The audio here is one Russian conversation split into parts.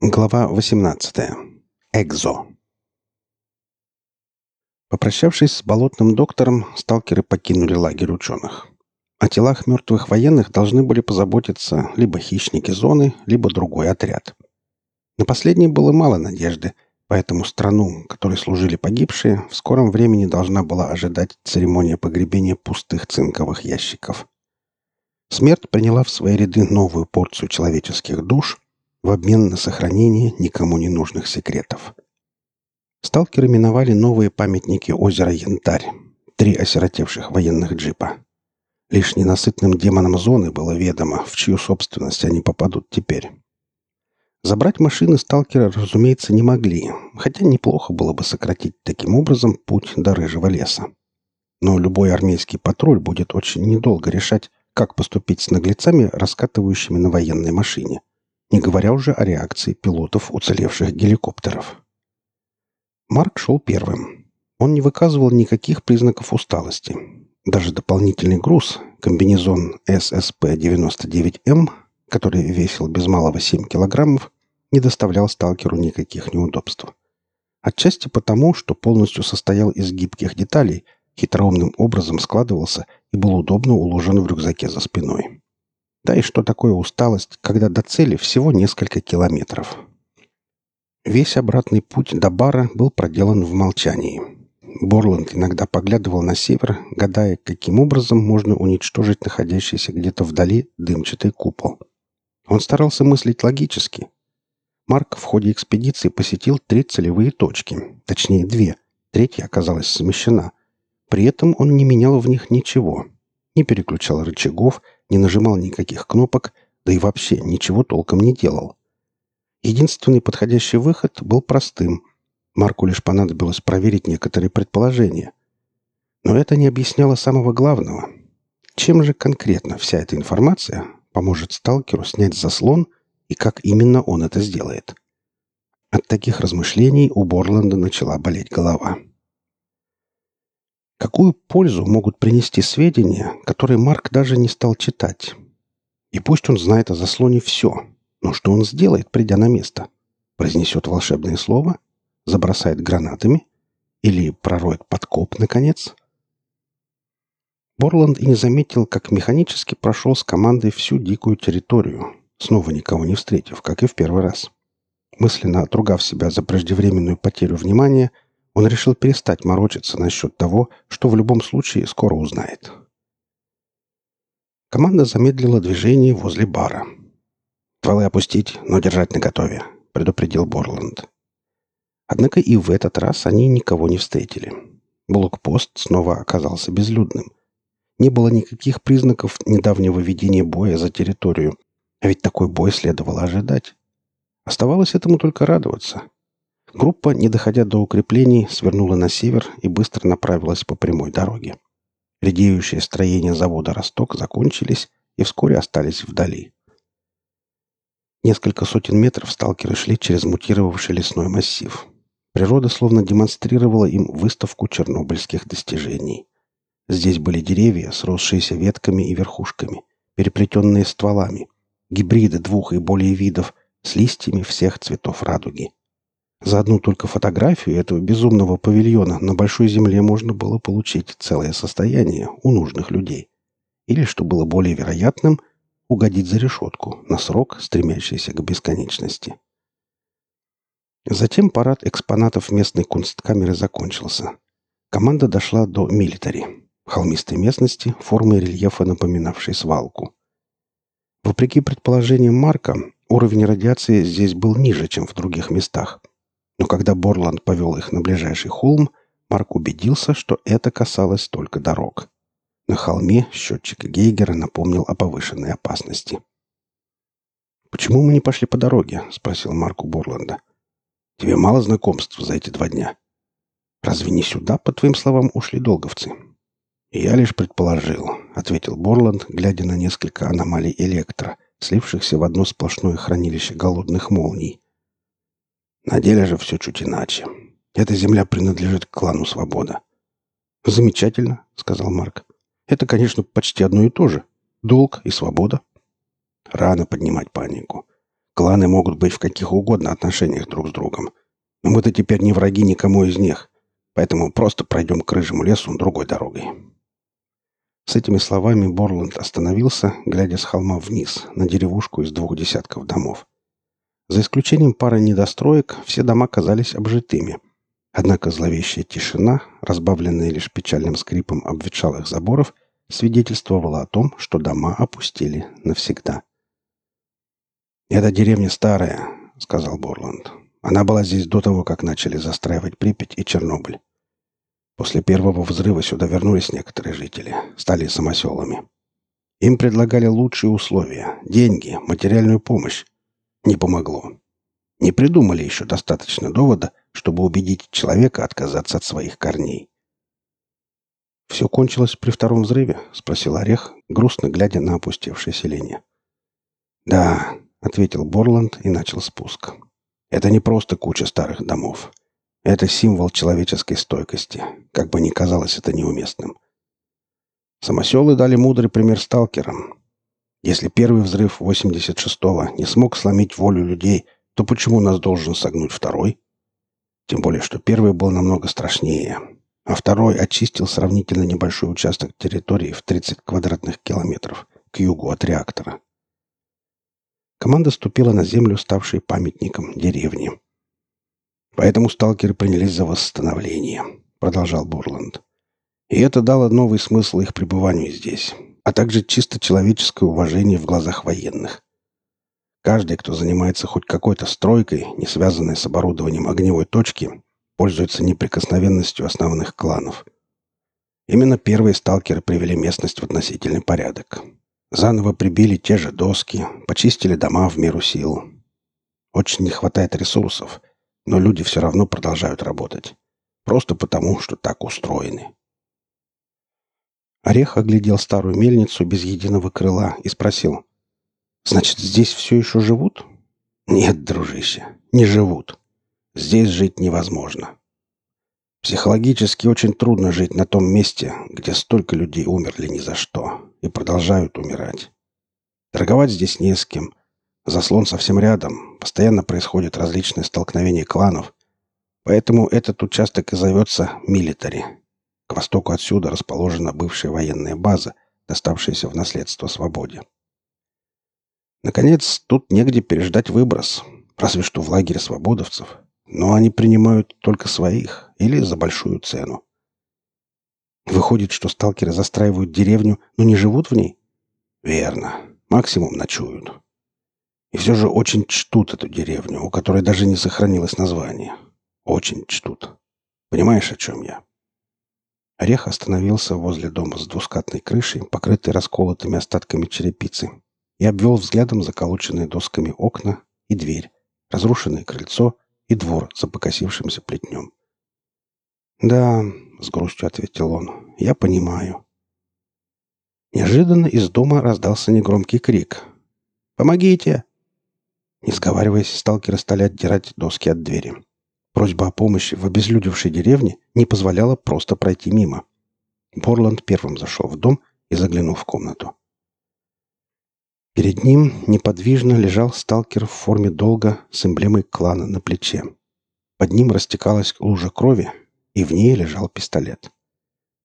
Глава 18. Экзо. Попрощавшись с болотным доктором, сталкеры покинули лагерь ученых. О телах мертвых военных должны были позаботиться либо хищники зоны, либо другой отряд. На последнее было мало надежды, поэтому страну, которой служили погибшие, в скором времени должна была ожидать церемония погребения пустых цинковых ящиков. Смерть приняла в свои ряды новую порцию человеческих душ – в обмен на сохранение никому не нужных секретов. Сталкеры миновали новые памятники озера Янтарь, три осиротевших военных джипа. Лишь ненасытным демонам зоны было ведомо, в чью собственность они попадут теперь. Забрать машины сталкера, разумеется, не могли, хотя неплохо было бы сократить таким образом путь до Рыжего леса. Но любой армейский патруль будет очень недолго решать, как поступить с наглецами, раскатывающими на военной машине не говоря уже о реакции пилотов уцелевших геликоптеров. Марк шел первым. Он не выказывал никаких признаков усталости. Даже дополнительный груз, комбинезон SSP-99M, который весил без малого 7 килограммов, не доставлял сталкеру никаких неудобств. Отчасти потому, что полностью состоял из гибких деталей, хитроумным образом складывался и был удобно уложен в рюкзаке за спиной. Да и что такое усталость, когда до цели всего несколько километров. Весь обратный путь до бара был проделан в молчании. Борланд иногда поглядывал на север, гадая, каким образом можно уничтожить находящийся где-то вдали дымчатый купол. Он старался мыслить логически. Марк в ходе экспедиции посетил три целевые точки, точнее две, третья оказалась смещена. При этом он не менял в них ничего. Не переключал рычагов, не нажимал никаких кнопок, да и вообще ничего толком не делал. Единственный подходящий выход был простым. Марку лишь понадобилось проверить некоторые предположения. Но это не объясняло самого главного. Чем же конкретно вся эта информация поможет сталкеру снять заслон и как именно он это сделает? От таких размышлений у Борланда начала болеть голова. Какую пользу могут принести сведения, которые Марк даже не стал читать? И пусть он знает о заслоне все, но что он сделает, придя на место? Произнесет волшебное слово? Забросает гранатами? Или пророет подкоп, наконец? Борланд и не заметил, как механически прошел с командой всю дикую территорию, снова никого не встретив, как и в первый раз. Мысленно отругав себя за преждевременную потерю внимания, он решил перестать морочиться насчет того, что в любом случае скоро узнает. Команда замедлила движение возле бара. «Стволы опустить, но держать наготове», — предупредил Борланд. Однако и в этот раз они никого не встретили. Блокпост снова оказался безлюдным. Не было никаких признаков недавнего ведения боя за территорию, а ведь такой бой следовало ожидать. Оставалось этому только радоваться. Группа, не доходя до укреплений, свернула на север и быстро направилась по прямой дороге. Редеющие строения завода «Росток» закончились и вскоре остались вдали. Несколько сотен метров сталкеры шли через мутировавший лесной массив. Природа словно демонстрировала им выставку чернобыльских достижений. Здесь были деревья, сросшиеся ветками и верхушками, переплетенные стволами, гибриды двух и более видов с листьями всех цветов радуги. За одну только фотографию этого безумного павильона на Большой Земле можно было получить целое состояние у нужных людей. Или, что было более вероятным, угодить за решетку на срок, стремящийся к бесконечности. Затем парад экспонатов местной кунсткамеры закончился. Команда дошла до милитари, холмистой местности, формы рельефа, напоминавшей свалку. Вопреки предположениям Марка, уровень радиации здесь был ниже, чем в других местах. Но когда Борланд повел их на ближайший холм, Марк убедился, что это касалось только дорог. На холме счетчик Гейгера напомнил о повышенной опасности. «Почему мы не пошли по дороге?» — спросил Марк у Борланда. «Тебе мало знакомств за эти два дня. Разве не сюда, по твоим словам, ушли долговцы?» «Я лишь предположил», — ответил Борланд, глядя на несколько аномалий электро, слившихся в одно сплошное хранилище голодных молний — на деле же все чуть иначе. Эта земля принадлежит клану Свобода. «Замечательно», — сказал Марк. «Это, конечно, почти одно и то же. Долг и свобода». Рано поднимать панику. Кланы могут быть в каких угодно отношениях друг с другом. Но мы-то теперь не враги никому из них, поэтому просто пройдем к рыжему лесу другой дорогой». С этими словами Борланд остановился, глядя с холма вниз, на деревушку из двух десятков домов. За исключением пары недостроек, все дома казались обжитыми. Однако зловещая тишина, разбавленная лишь печальным скрипом обветшалых заборов, свидетельствовала о том, что дома опустили навсегда. «Эта деревня старая», — сказал Борланд. «Она была здесь до того, как начали застраивать Припять и Чернобыль. После первого взрыва сюда вернулись некоторые жители, стали самоселами. Им предлагали лучшие условия, деньги, материальную помощь. Не помогло. Не придумали еще достаточно довода, чтобы убедить человека отказаться от своих корней. «Все кончилось при втором взрыве?» — спросил Орех, грустно глядя на опустевшее селение. «Да», — ответил Борланд и начал спуск. «Это не просто куча старых домов. Это символ человеческой стойкости, как бы ни казалось это неуместным. Самоселы дали мудрый пример сталкерам. Если первый взрыв 86-го не смог сломить волю людей, то почему нас должен согнуть второй? Тем более, что первый был намного страшнее, а второй очистил сравнительно небольшой участок территории в 30 квадратных километров к югу от реактора. Команда ступила на землю, ставшей памятником деревни. Поэтому сталкеры принялись за восстановление, продолжал Бурланд. И это дало новый смысл их пребыванию здесь, а также чисто человеческое уважение в глазах военных. Каждый, кто занимается хоть какой-то стройкой, не связанной с оборудованием огневой точки, пользуется неприкосновенностью основных кланов. Именно первые сталкеры привели местность в относительный порядок. Заново прибили те же доски, почистили дома в меру сил. Очень не хватает ресурсов, но люди все равно продолжают работать. Просто потому, что так устроены. Орех оглядел старую мельницу без единого крыла и спросил. «Значит, здесь все еще живут?» «Нет, дружище, не живут. Здесь жить невозможно. Психологически очень трудно жить на том месте, где столько людей умерли ни за что и продолжают умирать. Торговать здесь не с кем, Заслон совсем рядом. Постоянно происходят различные столкновения кланов. Поэтому этот участок и зовется Милитари. К востоку отсюда расположена бывшая военная база, доставшаяся в наследство свободе. Наконец, тут негде переждать выброс, разве что в лагере свободовцев. Но они принимают только своих или за большую цену. Выходит, что сталкеры застраивают деревню, но не живут в ней? Верно. Максимум ночуют. И все же очень чтут эту деревню, у которой даже не сохранилось название. Очень чтут. Понимаешь, о чем я? Орех остановился возле дома с двускатной крышей, покрытой расколотыми остатками черепицы, и обвел взглядом заколоченные досками окна и дверь, разрушенное крыльцо и двор за покосившимся плетнем. «Да», — с грустью ответил он, — «я понимаю». Неожиданно из дома раздался негромкий крик. «Помогите! Не сговариваясь, сталкеры стали отдирать доски от двери. Просьба о помощи в обезлюдевшей деревне не позволяла просто пройти мимо. Борланд первым зашел в дом и заглянул в комнату. Перед ним неподвижно лежал сталкер в форме долга с эмблемой клана на плече. Под ним растекалась лужа крови, и в ней лежал пистолет.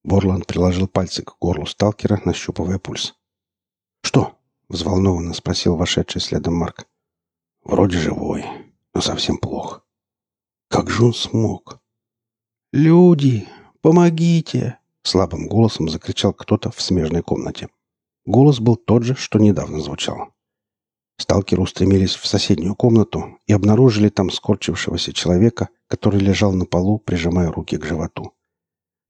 Борланд приложил пальцы к горлу сталкера, нащупывая пульс. «Что?» — взволнованно спросил вошедший следом Марк. Вроде живой, но совсем плохо. Как же он смог? «Люди, помогите!» — слабым голосом закричал кто-то в смежной комнате. Голос был тот же, что недавно звучал. Сталкеры устремились в соседнюю комнату и обнаружили там скорчившегося человека, который лежал на полу, прижимая руки к животу.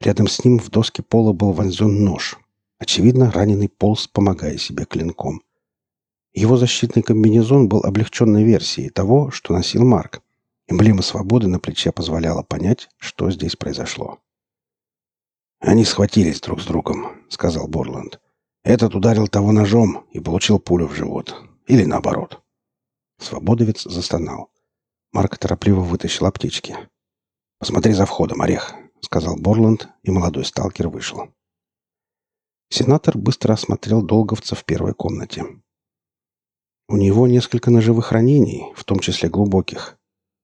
Рядом с ним в доске пола был вонзен нож. Очевидно, раненый полз, помогая себе клинком. Его защитный комбинезон был облегченной версией того, что носил Марк. Эмблема свободы на плече позволяла понять, что здесь произошло. «Они схватились друг с другом», — сказал Борланд. «Этот ударил того ножом и получил пулю в живот. Или наоборот». Свободовец застонал. Марк торопливо вытащил аптечки. «Посмотри за входом, Орех», — сказал Борланд, и молодой сталкер вышел. Сенатор быстро осмотрел долговца в первой комнате. У него несколько ножевых ранений, в том числе глубоких.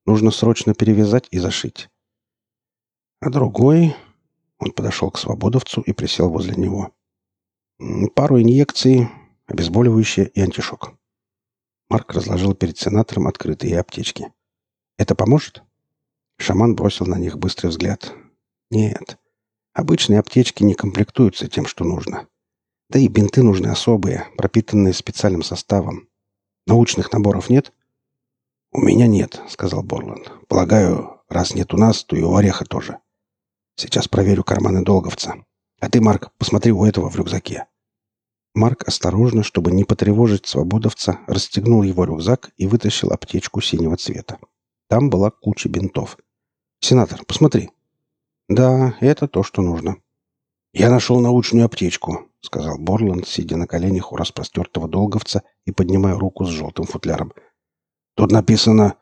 Нужно срочно перевязать и зашить. А другой... Он подошел к свободовцу и присел возле него. Пару инъекций, обезболивающее и антишок. Марк разложил перед сенатором открытые аптечки. «Это поможет?» Шаман бросил на них быстрый взгляд. «Нет. Обычные аптечки не комплектуются тем, что нужно. Да и бинты нужны особые, пропитанные специальным составом. Научных наборов нет?» «У меня нет», — сказал Борланд. «Полагаю, раз нет у нас, то и у Ореха тоже. Сейчас проверю карманы долговца. А ты, Марк, посмотри у этого в рюкзаке». Марк осторожно, чтобы не потревожить свободовца, расстегнул его рюкзак и вытащил аптечку синего цвета. Там была куча бинтов. «Сенатор, посмотри». «Да, это то, что нужно». «Я нашел научную аптечку», — сказал Борланд, сидя на коленях у распростертого долговца и поднимая руку с желтым футляром. «Тут написано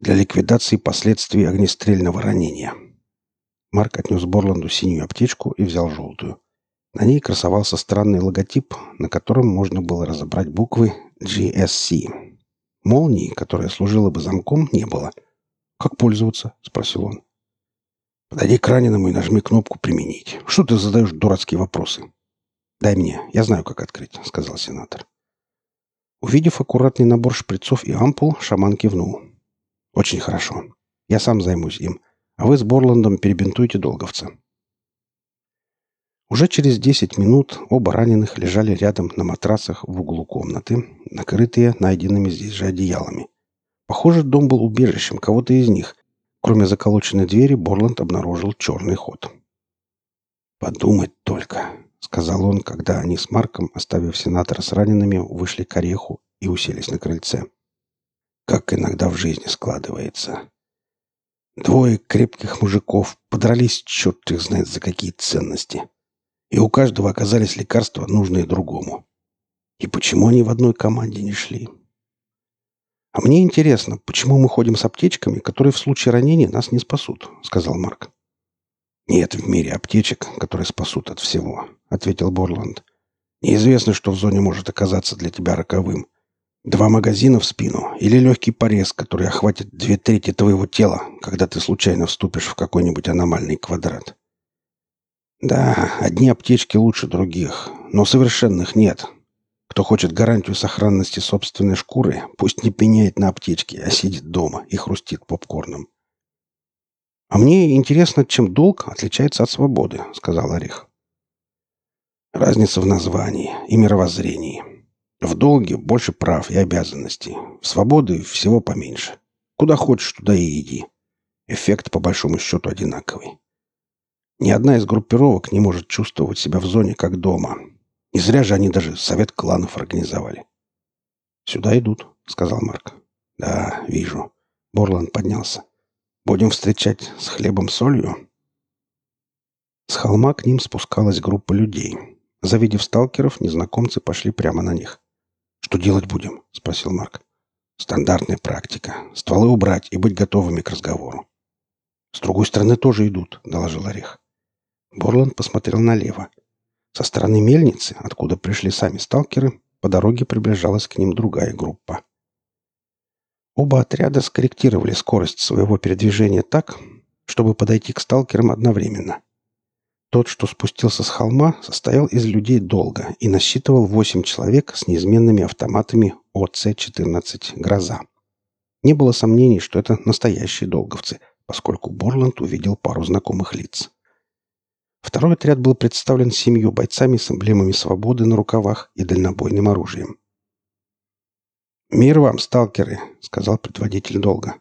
«Для ликвидации последствий огнестрельного ранения». Марк отнес Борланду синюю аптечку и взял желтую. На ней красовался странный логотип, на котором можно было разобрать буквы GSC. Молнии, которая служила бы замком, не было. «Как пользоваться?» — спросил он. «Подойди к раненому и нажми кнопку «Применить». Что ты задаешь дурацкие вопросы?» «Дай мне, я знаю, как открыть», — сказал сенатор. Увидев аккуратный набор шприцов и ампул, шаман кивнул. «Очень хорошо. Я сам займусь им, а вы с Борландом перебинтуйте долговца. Уже через 10 минут оба раненых лежали рядом на матрасах в углу комнаты, накрытые найденными здесь же одеялами. Похоже, дом был убежищем кого-то из них. Кроме заколоченной двери, Борланд обнаружил черный ход. «Подумать только», — сказал он, когда они с Марком, оставив сенатора с ранеными, вышли к ореху и уселись на крыльце. «Как иногда в жизни складывается. Двое крепких мужиков подрались черт их знает за какие ценности и у каждого оказались лекарства, нужные другому. И почему они в одной команде не шли? «А мне интересно, почему мы ходим с аптечками, которые в случае ранения нас не спасут?» — сказал Марк. «Нет в мире аптечек, которые спасут от всего», — ответил Борланд. «Неизвестно, что в зоне может оказаться для тебя роковым. Два магазина в спину или легкий порез, который охватит две трети твоего тела, когда ты случайно вступишь в какой-нибудь аномальный квадрат. Да, одни аптечки лучше других, но совершенных нет. Кто хочет гарантию сохранности собственной шкуры, пусть не пеняет на аптечки, а сидит дома и хрустит попкорном. «А мне интересно, чем долг отличается от свободы», — сказал Орех. «Разница в названии и мировоззрении. В долге больше прав и обязанностей. В свободы всего поменьше. Куда хочешь, туда и иди. Эффект, по большому счету, одинаковый. Ни одна из группировок не может чувствовать себя в зоне как дома. Не зря же они даже совет кланов организовали. «Сюда идут», — сказал Марк. «Да, вижу». Борланд поднялся. «Будем встречать с хлебом-солью?» С холма к ним спускалась группа людей. Завидев сталкеров, незнакомцы пошли прямо на них. «Что делать будем?» — спросил Марк. «Стандартная практика. Стволы убрать и быть готовыми к разговору». «С другой стороны тоже идут», — доложил Орех. Борланд посмотрел налево. Со стороны мельницы, откуда пришли сами сталкеры, по дороге приближалась к ним другая группа. Оба отряда скорректировали скорость своего передвижения так, чтобы подойти к сталкерам одновременно. Тот, что спустился с холма, состоял из людей долго и насчитывал восемь человек с неизменными автоматами ОЦ-14 «Гроза». Не было сомнений, что это настоящие долговцы, поскольку Борланд увидел пару знакомых лиц. Второй отряд был представлен семью бойцами с эмблемами свободы на рукавах и дальнобойным оружием. «Мир вам, сталкеры!» — сказал предводитель долга.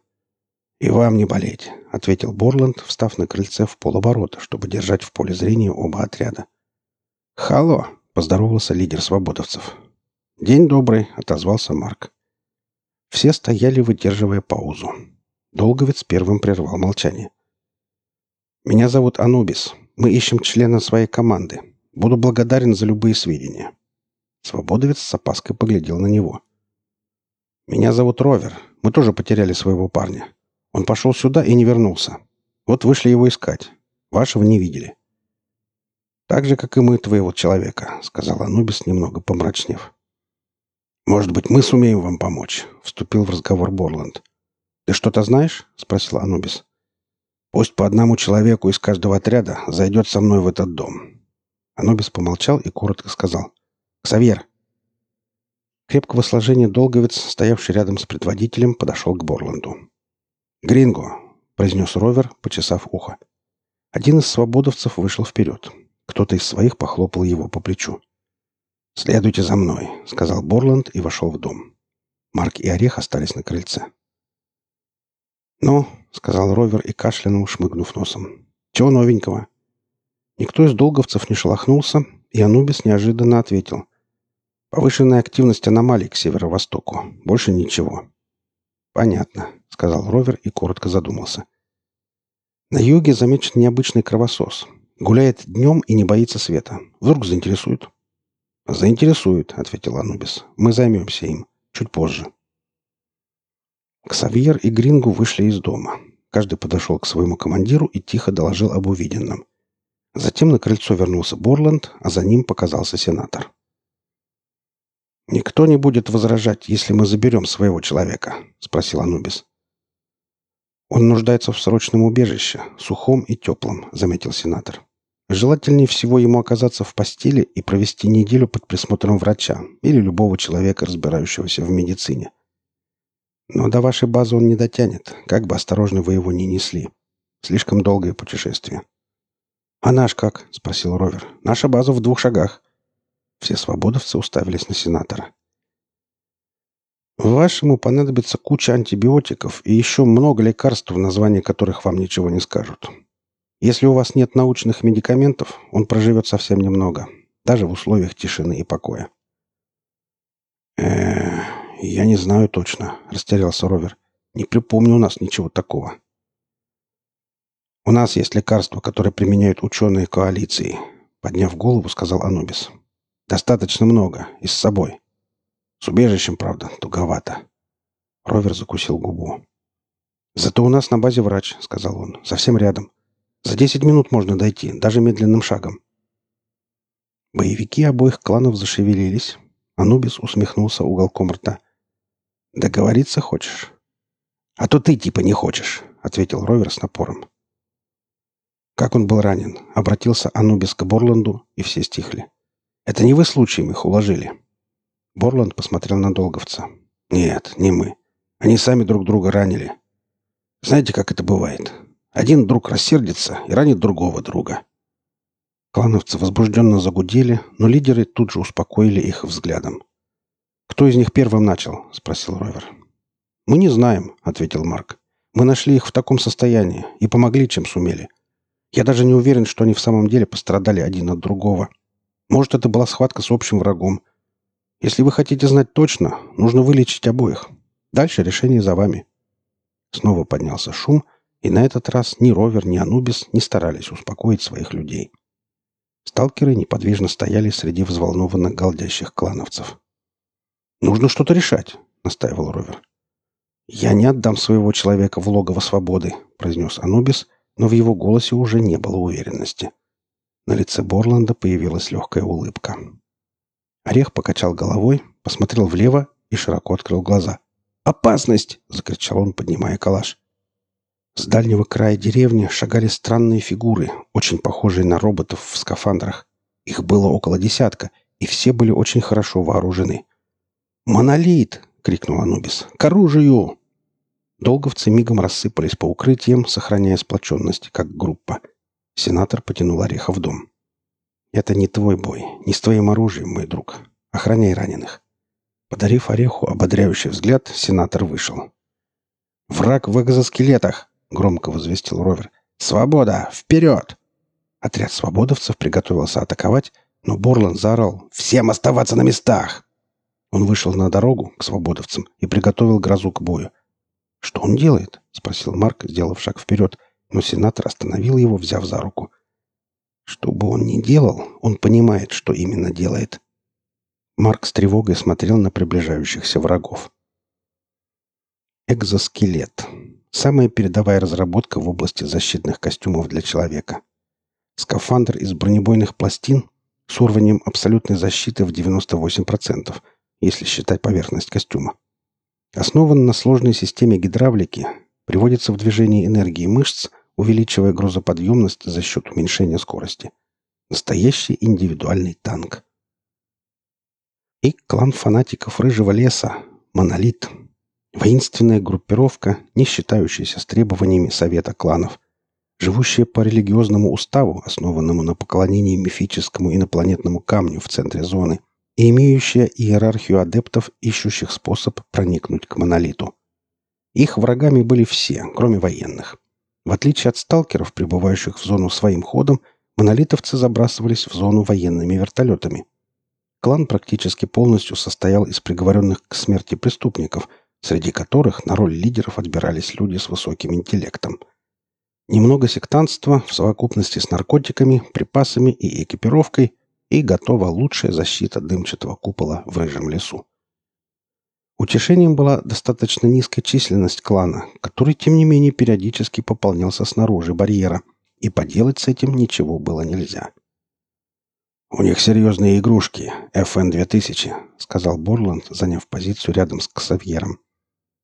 «И вам не болеть», — ответил Борланд, встав на крыльце в полоборота, чтобы держать в поле зрения оба отряда. «Халло!» — поздоровался лидер свободовцев. «День добрый!» — отозвался Марк. Все стояли, выдерживая паузу. Долговец первым прервал молчание. «Меня зовут Анубис. Мы ищем члена своей команды. Буду благодарен за любые сведения». Свободовец с опаской поглядел на него. «Меня зовут Ровер. Мы тоже потеряли своего парня. Он пошел сюда и не вернулся. Вот вышли его искать. Вашего не видели». «Так же, как и мы твоего человека», — сказал Анубис, немного помрачнев. «Может быть, мы сумеем вам помочь?» — вступил в разговор Борланд. «Ты что-то знаешь?» — спросил Анубис. «Пусть по одному человеку из каждого отряда зайдет со мной в этот дом». Анубис помолчал и коротко сказал. «Ксавьер!» Крепкого сложения долговец, стоявший рядом с предводителем, подошел к Борланду. «Гринго!» — произнес Ровер, почесав ухо. Один из свободовцев вышел вперед. Кто-то из своих похлопал его по плечу. «Следуйте за мной», — сказал Борланд и вошел в дом. Марк и Орех остались на крыльце. «Ну», — сказал Ровер и кашлянул, шмыгнув носом. «Чего новенького?» Никто из долговцев не шелохнулся, и Анубис неожиданно ответил. «Повышенная активность аномалий к северо-востоку. Больше ничего». «Понятно», — сказал Ровер и коротко задумался. «На юге замечен необычный кровосос. Гуляет днем и не боится света. Вдруг заинтересует?» «Заинтересует», — ответил Анубис. «Мы займемся им. Чуть позже». Ксавьер и Грингу вышли из дома. Каждый подошел к своему командиру и тихо доложил об увиденном. Затем на крыльцо вернулся Борланд, а за ним показался сенатор. «Никто не будет возражать, если мы заберем своего человека?» — спросил Анубис. «Он нуждается в срочном убежище, сухом и теплом», — заметил сенатор. Желательнее всего ему оказаться в постели и провести неделю под присмотром врача или любого человека, разбирающегося в медицине. Но до вашей базы он не дотянет, как бы осторожно вы его ни несли. Слишком долгое путешествие. «А наш как?» — спросил Ровер. «Наша база в двух шагах». Все свободовцы уставились на сенатора. «Вашему понадобится куча антибиотиков и еще много лекарств, названия которых вам ничего не скажут. Если у вас нет научных медикаментов, он проживет совсем немного, даже в условиях тишины и покоя. э я не знаю точно», — растерялся Ровер. «Не припомню у нас ничего такого». «У нас есть лекарства, которые применяют ученые коалиции», — подняв голову, сказал Анубис. «Достаточно много, и с собой. С убежищем, правда, туговато». Ровер закусил губу. «Зато у нас на базе врач», — сказал он, — «совсем рядом. За десять минут можно дойти, даже медленным шагом. Боевики обоих кланов зашевелились. Анубис усмехнулся уголком рта. «Договориться хочешь?» «А то ты типа не хочешь», — ответил Ровер с напором. Как он был ранен, обратился Анубис к Борланду, и все стихли. «Это не вы случаем их уложили?» Борланд посмотрел на Долговца. «Нет, не мы. Они сами друг друга ранили. Знаете, как это бывает? Один друг рассердится и ранит другого друга. Клановцы возбужденно загудели, но лидеры тут же успокоили их взглядом. «Кто из них первым начал?» — спросил Ровер. «Мы не знаем», — ответил Марк. «Мы нашли их в таком состоянии и помогли, чем сумели. Я даже не уверен, что они в самом деле пострадали один от другого. Может, это была схватка с общим врагом. Если вы хотите знать точно, нужно вылечить обоих. Дальше решение за вами». Снова поднялся шум — и на этот раз ни Ровер, ни Анубис не старались успокоить своих людей. Сталкеры неподвижно стояли среди взволнованных галдящих клановцев. «Нужно что-то решать», — настаивал Ровер. «Я не отдам своего человека в логово свободы», — произнес Анубис, но в его голосе уже не было уверенности. На лице Борланда появилась легкая улыбка. Орех покачал головой, посмотрел влево и широко открыл глаза. «Опасность!» — закричал он, поднимая калаш. С дальнего края деревни шагали странные фигуры, очень похожие на роботов в скафандрах. Их было около десятка, и все были очень хорошо вооружены. «Монолит!» — крикнул Анубис. «К оружию!» Долговцы мигом рассыпались по укрытиям, сохраняя сплоченность, как группа. Сенатор потянул Ореха в дом. «Это не твой бой, не с твоим оружием, мой друг. Охраняй раненых». Подарив Ореху ободряющий взгляд, сенатор вышел. «Враг в экзоскелетах!» — громко возвестил Ровер. «Свобода! Вперед!» Отряд свободовцев приготовился атаковать, но Борлан заорал «Всем оставаться на местах!» Он вышел на дорогу к свободовцам и приготовил грозу к бою. «Что он делает?» — спросил Марк, сделав шаг вперед, но сенатор остановил его, взяв за руку. «Что бы он ни делал, он понимает, что именно делает». Марк с тревогой смотрел на приближающихся врагов. Экзоскелет. Самая передовая разработка в области защитных костюмов для человека. Скафандр из бронебойных пластин с уровнем абсолютной защиты в 98%, если считать поверхность костюма. Основан на сложной системе гидравлики, приводится в движение энергии мышц, увеличивая грузоподъемность за счет уменьшения скорости. Настоящий индивидуальный танк. И клан фанатиков Рыжего леса – Монолит. Воинственная группировка, не считающаяся с требованиями Совета кланов, живущая по религиозному уставу, основанному на поклонении мифическому инопланетному камню в центре зоны, и имеющая иерархию адептов, ищущих способ проникнуть к монолиту. Их врагами были все, кроме военных. В отличие от сталкеров, прибывающих в зону своим ходом, монолитовцы забрасывались в зону военными вертолетами. Клан практически полностью состоял из приговоренных к смерти преступников, среди которых на роль лидеров отбирались люди с высоким интеллектом. Немного сектантства в совокупности с наркотиками, припасами и экипировкой и готова лучшая защита дымчатого купола в рыжем лесу. Утешением была достаточно низкая численность клана, который, тем не менее, периодически пополнялся снаружи барьера, и поделать с этим ничего было нельзя. «У них серьезные игрушки, FN-2000», — сказал Борланд, заняв позицию рядом с Ксавьером.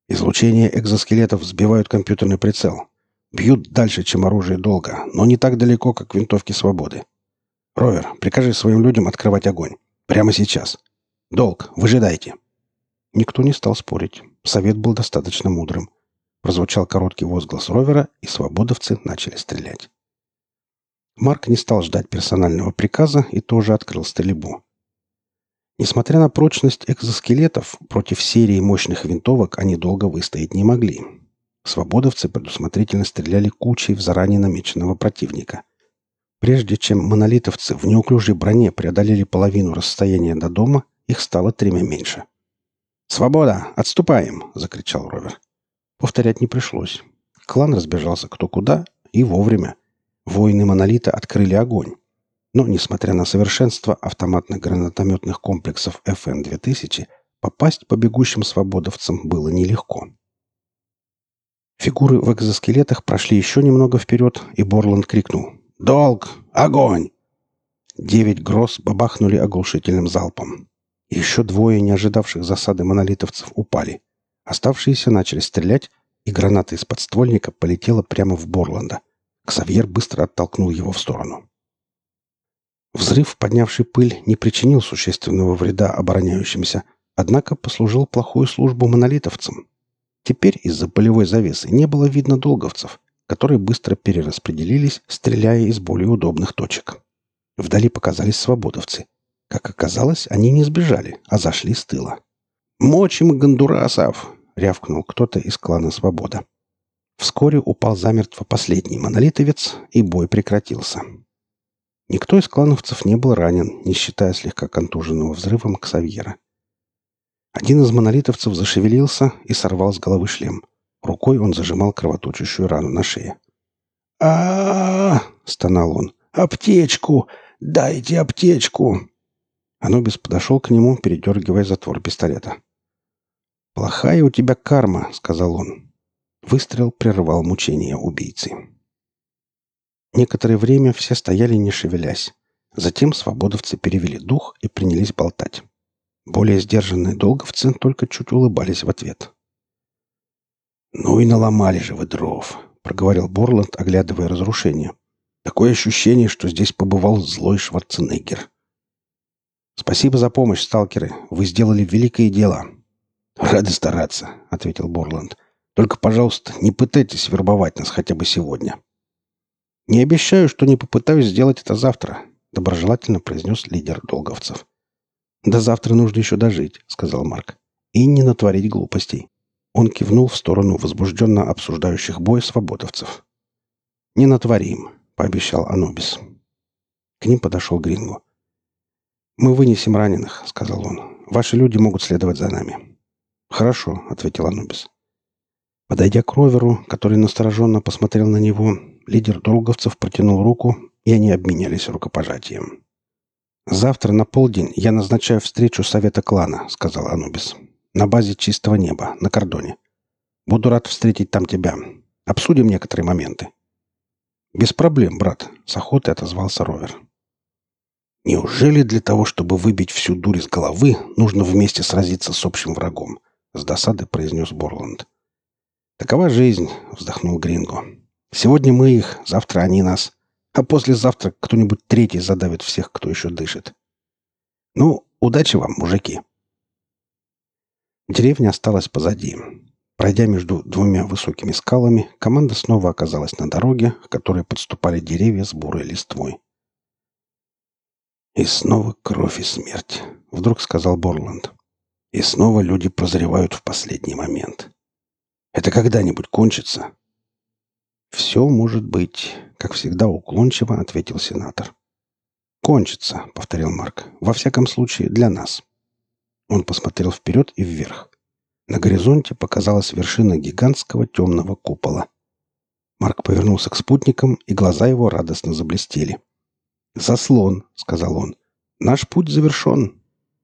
«Излучение экзоскелетов сбивают компьютерный прицел. Бьют дальше, чем оружие долго, но не так далеко, как винтовки свободы. Ровер, прикажи своим людям открывать огонь. Прямо сейчас. Долг, выжидайте. Никто не стал спорить. Совет был достаточно мудрым. Прозвучал короткий возглас Ровера, и свободовцы начали стрелять. Марк не стал ждать персонального приказа и тоже открыл стрельбу. Несмотря на прочность экзоскелетов, против серии мощных винтовок они долго выстоять не могли. Свободовцы предусмотрительно стреляли кучей в заранее намеченного противника. Прежде чем монолитовцы в неуклюжей броне преодолели половину расстояния до дома, их стало тремя меньше. «Свобода! Отступаем!» — закричал Ровер. Повторять не пришлось. Клан разбежался кто куда и вовремя. Воины монолита открыли огонь. Но, несмотря на совершенство автоматных гранатометных комплексов ФН-2000, попасть по бегущим свободовцам было нелегко. Фигуры в экзоскелетах прошли еще немного вперед, и Борланд крикнул Долг! Огонь!» Девять гроз бабахнули оглушительным залпом. Еще двое не ожидавших засады монолитовцев упали. Оставшиеся начали стрелять, и граната из подствольника полетела прямо в Борланда. Ксавьер быстро оттолкнул его в сторону. Взрыв, поднявший пыль, не причинил существенного вреда обороняющимся, однако послужил плохую службу монолитовцам. Теперь из-за полевой завесы не было видно долговцев, которые быстро перераспределились, стреляя из более удобных точек. Вдали показались свободовцы. Как оказалось, они не сбежали, а зашли с тыла. «Мочим гондурасов!» — рявкнул кто-то из клана «Свобода». Вскоре упал замертво последний монолитовец, и бой прекратился. Никто из клановцев не был ранен, не считая слегка контуженного взрывом Ксавьера. Один из монолитовцев зашевелился и сорвал с головы шлем. Рукой он зажимал кровоточащую рану на шее. а, стонал он. «Аптечку! Дайте аптечку!» Анубис подошел к нему, передергивая затвор пистолета. «Плохая у тебя карма», — сказал он. Выстрел прервал мучения убийцы. Некоторое время все стояли, не шевелясь. Затем свободовцы перевели дух и принялись болтать. Более сдержанные долговцы только чуть улыбались в ответ. «Ну и наломали же вы дров», — проговорил Борланд, оглядывая разрушение. «Такое ощущение, что здесь побывал злой Шварценеггер». «Спасибо за помощь, сталкеры. Вы сделали великое дело». «Рады стараться», — ответил Борланд. «Только, пожалуйста, не пытайтесь вербовать нас хотя бы сегодня». «Не обещаю, что не попытаюсь сделать это завтра», — доброжелательно произнес лидер долговцев. «До завтра нужно еще дожить», — сказал Марк. «И не натворить глупостей». Он кивнул в сторону возбужденно обсуждающих бой свободовцев. «Не натворим», — пообещал Анубис. К ним подошел Гринго. «Мы вынесем раненых», — сказал он. «Ваши люди могут следовать за нами». «Хорошо», — ответил Анубис. Подойдя к Роверу, который настороженно посмотрел на него, лидер долговцев протянул руку, и они обменялись рукопожатием. «Завтра на полдень я назначаю встречу Совета клана», — сказал Анубис. На базе чистого неба, на кордоне. Буду рад встретить там тебя. Обсудим некоторые моменты. Без проблем, брат, с охотой отозвался Ровер. Неужели для того, чтобы выбить всю дурь из головы, нужно вместе сразиться с общим врагом? С досадой произнес Борланд. Такова жизнь, вздохнул Гринго. Сегодня мы их, завтра они нас, а послезавтра кто-нибудь третий задавит всех, кто еще дышит. Ну, удачи вам, мужики. Деревня осталась позади. Пройдя между двумя высокими скалами, команда снова оказалась на дороге, к которой подступали деревья с бурой листвой. «И снова кровь и смерть», — вдруг сказал Борланд. «И снова люди прозревают в последний момент. Это когда-нибудь кончится?» «Все может быть», — как всегда уклончиво ответил сенатор. «Кончится», — повторил Марк. «Во всяком случае, для нас». Он посмотрел вперед и вверх. На горизонте показалась вершина гигантского темного купола. Марк повернулся к спутникам, и глаза его радостно заблестели. «Заслон», — сказал он. «Наш путь завершен.